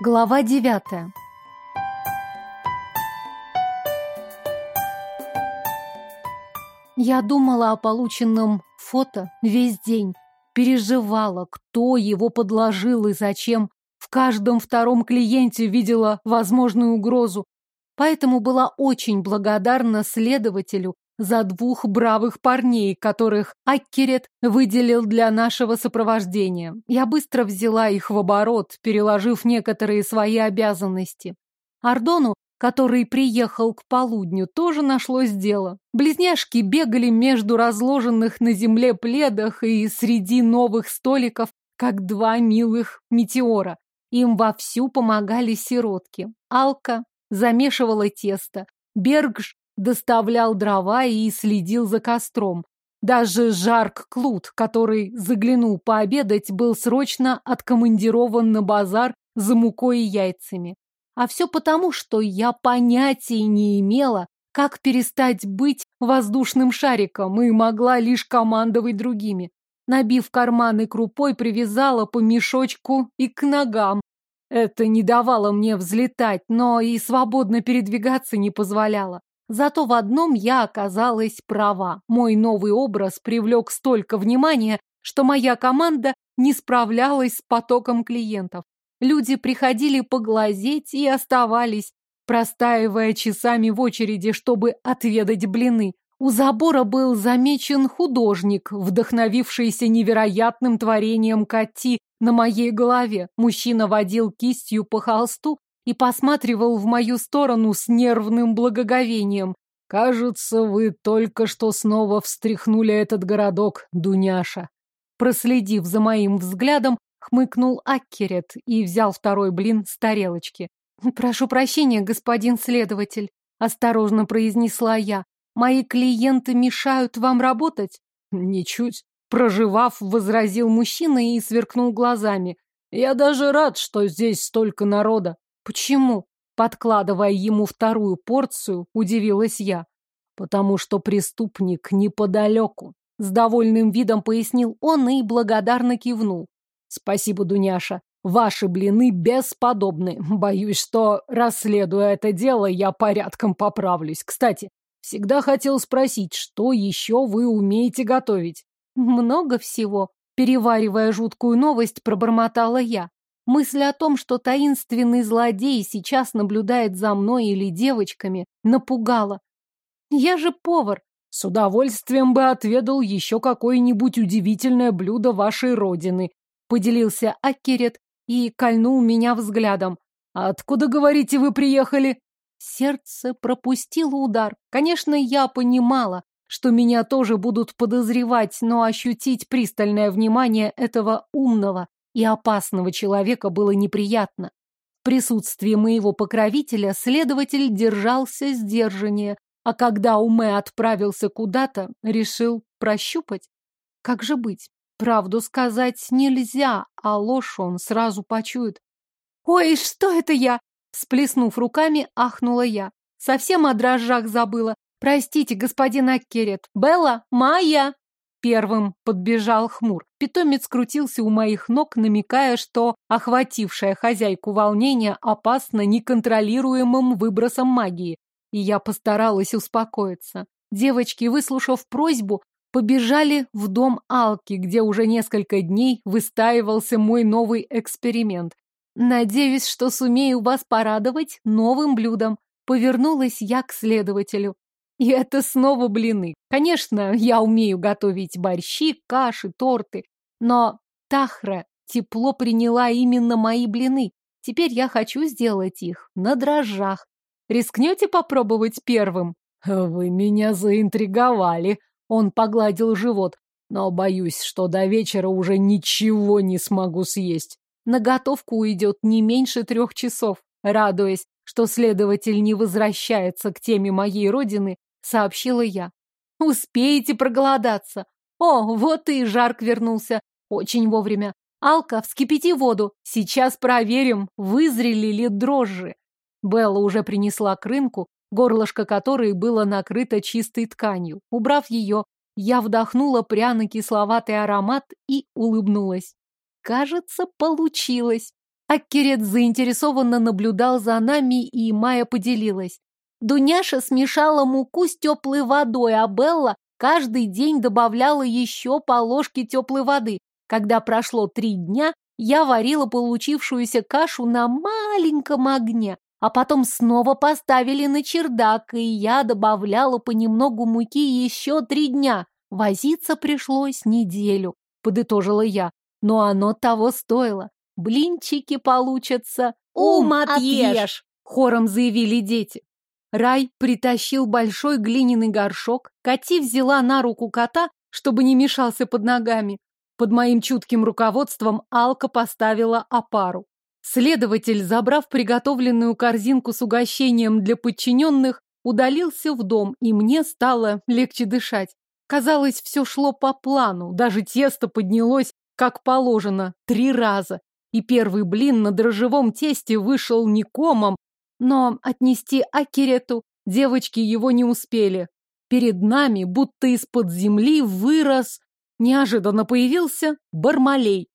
Глава девятая. Я думала о полученном фото весь день. Переживала, кто его подложил и зачем. В каждом втором клиенте видела возможную угрозу. Поэтому была очень благодарна следователю за двух бравых парней, которых Аккерет выделил для нашего сопровождения. Я быстро взяла их в оборот, переложив некоторые свои обязанности. Ардону, который приехал к полудню, тоже нашлось дело. Близняшки бегали между разложенных на земле пледах и среди новых столиков, как два милых метеора. Им вовсю помогали сиротки. Алка замешивала тесто. Бергж доставлял дрова и следил за костром. Даже Жарк Клуд, который заглянул пообедать, был срочно откомандирован на базар за мукой и яйцами. А все потому, что я понятия не имела, как перестать быть воздушным шариком и могла лишь командовать другими. Набив карманы крупой, привязала по мешочку и к ногам. Это не давало мне взлетать, но и свободно передвигаться не позволяло. Зато в одном я оказалась права. Мой новый образ привлек столько внимания, что моя команда не справлялась с потоком клиентов. Люди приходили поглазеть и оставались, простаивая часами в очереди, чтобы отведать блины. У забора был замечен художник, вдохновившийся невероятным творением Кати на моей голове. Мужчина водил кистью по холсту, и посматривал в мою сторону с нервным благоговением. «Кажется, вы только что снова встряхнули этот городок, Дуняша». Проследив за моим взглядом, хмыкнул Аккерет и взял второй блин с тарелочки. «Прошу прощения, господин следователь», — осторожно произнесла я. «Мои клиенты мешают вам работать?» «Ничуть», — проживав, возразил мужчина и сверкнул глазами. «Я даже рад, что здесь столько народа. Почему? Подкладывая ему вторую порцию, удивилась я. Потому что преступник неподалеку. С довольным видом пояснил он и благодарно кивнул. Спасибо, Дуняша. Ваши блины бесподобны. Боюсь, что, расследуя это дело, я порядком поправлюсь. Кстати, всегда хотел спросить, что еще вы умеете готовить? Много всего. Переваривая жуткую новость, пробормотала я. Мысль о том, что таинственный злодей сейчас наблюдает за мной или девочками, напугала. Я же повар. С удовольствием бы отведал еще какое-нибудь удивительное блюдо вашей родины, поделился Акерет и кольнул меня взглядом. «Откуда, говорите, вы приехали?» Сердце пропустило удар. Конечно, я понимала, что меня тоже будут подозревать, но ощутить пристальное внимание этого умного, и опасного человека было неприятно. В присутствии моего покровителя следователь держался сдержаннее, а когда Уме отправился куда-то, решил прощупать. Как же быть? Правду сказать нельзя, а ложь он сразу почует. «Ой, что это я?» Сплеснув руками, ахнула я. Совсем о дрожжах забыла. Простите, господин Аккерет. Белла, Майя! Первым подбежал хмур. Питомец крутился у моих ног, намекая, что охватившая хозяйку волнение опасно неконтролируемым выбросом магии. И я постаралась успокоиться. Девочки, выслушав просьбу, побежали в дом Алки, где уже несколько дней выстаивался мой новый эксперимент. Надеюсь, что сумею вас порадовать новым блюдом. Повернулась я к следователю. И это снова блины. Конечно, я умею готовить борщи, каши, торты, но Тахра тепло приняла именно мои блины. Теперь я хочу сделать их на дрожжах. Рискнете попробовать первым? Вы меня заинтриговали. Он погладил живот. Но боюсь, что до вечера уже ничего не смогу съесть. На готовку уйдет не меньше трех часов. Радуясь, что следователь не возвращается к теме моей родины, сообщила я. Успеете проголодаться. О, вот и Жарк вернулся. Очень вовремя. Алка, вскипяти воду. Сейчас проверим, вызрели ли дрожжи. Белла уже принесла к рынку, горлышко которой было накрыто чистой тканью. Убрав ее, я вдохнула пряно-кисловатый аромат и улыбнулась. Кажется, получилось. Аккерет заинтересованно наблюдал за нами, и Майя поделилась. Дуняша смешала муку с теплой водой, а Белла каждый день добавляла еще по ложке теплой воды. Когда прошло три дня, я варила получившуюся кашу на маленьком огне, а потом снова поставили на чердак, и я добавляла понемногу муки еще три дня. Возиться пришлось неделю, подытожила я, но оно того стоило. Блинчики получатся. Ум отъешь! Хором заявили дети. Рай притащил большой глиняный горшок, Кати взяла на руку кота, чтобы не мешался под ногами. Под моим чутким руководством Алка поставила опару. Следователь, забрав приготовленную корзинку с угощением для подчиненных, удалился в дом, и мне стало легче дышать. Казалось, все шло по плану, даже тесто поднялось, как положено, три раза. И первый блин на дрожжевом тесте вышел не комом, но отнести Акерету девочки его не успели. Перед нами, будто из-под земли, вырос... Неожиданно появился Бармалей.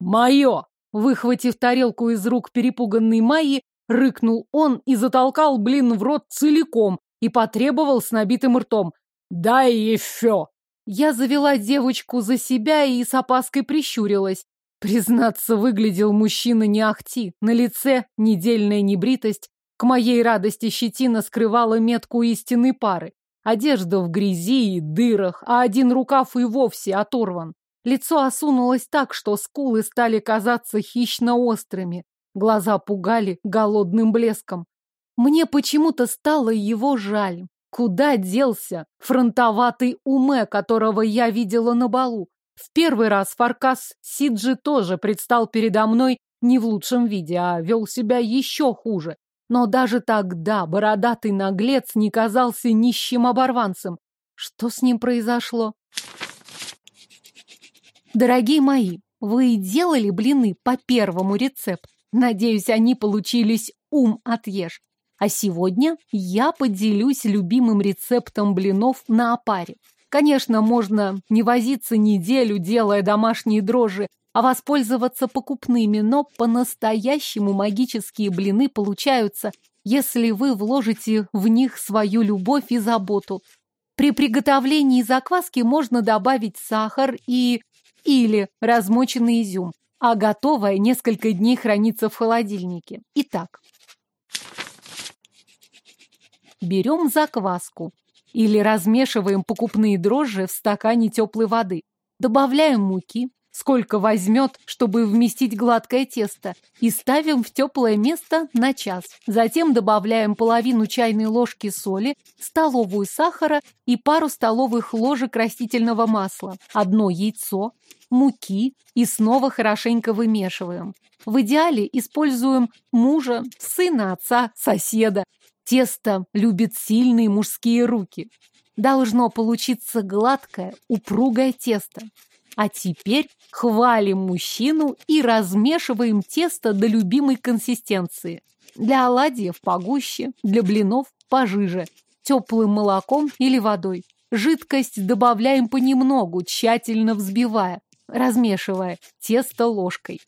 «Мое!» Выхватив тарелку из рук перепуганной Майи, рыкнул он и затолкал блин в рот целиком и потребовал с набитым ртом. «Дай еще!» Я завела девочку за себя и с опаской прищурилась. Признаться, выглядел мужчина не ахти, на лице недельная небритость. К моей радости щетина скрывала метку истинной пары. Одежда в грязи и дырах, а один рукав и вовсе оторван. Лицо осунулось так, что скулы стали казаться хищно острыми. Глаза пугали голодным блеском. Мне почему-то стало его жаль. Куда делся фронтоватый уме, которого я видела на балу? В первый раз Фаркас Сиджи тоже предстал передо мной не в лучшем виде, а вел себя еще хуже. Но даже тогда бородатый наглец не казался нищим оборванцем. Что с ним произошло? Дорогие мои, вы делали блины по первому рецепту. Надеюсь, они получились ум отъешь. А сегодня я поделюсь любимым рецептом блинов на опаре. Конечно, можно не возиться неделю, делая домашние дрожжи, а воспользоваться покупными, но по-настоящему магические блины получаются, если вы вложите в них свою любовь и заботу. При приготовлении закваски можно добавить сахар и или размоченный изюм, а готовое несколько дней хранится в холодильнике. Итак, берем закваску или размешиваем покупные дрожжи в стакане теплой воды. Добавляем муки, сколько возьмет, чтобы вместить гладкое тесто, и ставим в теплое место на час. Затем добавляем половину чайной ложки соли, столовую сахара и пару столовых ложек растительного масла, одно яйцо, муки и снова хорошенько вымешиваем. В идеале используем мужа, сына, отца, соседа. Тесто любит сильные мужские руки. Должно получиться гладкое, упругое тесто. А теперь хвалим мужчину и размешиваем тесто до любимой консистенции. Для оладьев погуще, для блинов пожиже, теплым молоком или водой. Жидкость добавляем понемногу, тщательно взбивая, размешивая тесто ложкой.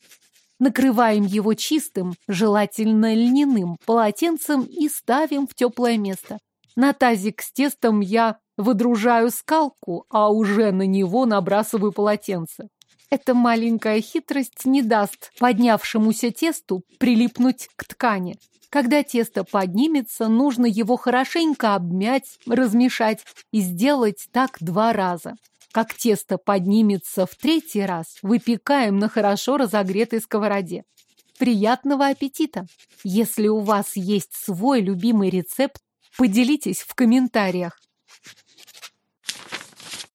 Накрываем его чистым, желательно льняным полотенцем и ставим в теплое место. На тазик с тестом я выдружаю скалку, а уже на него набрасываю полотенце. Эта маленькая хитрость не даст поднявшемуся тесту прилипнуть к ткани. Когда тесто поднимется, нужно его хорошенько обмять, размешать и сделать так два раза. Как тесто поднимется в третий раз, выпекаем на хорошо разогретой сковороде. Приятного аппетита! Если у вас есть свой любимый рецепт, поделитесь в комментариях.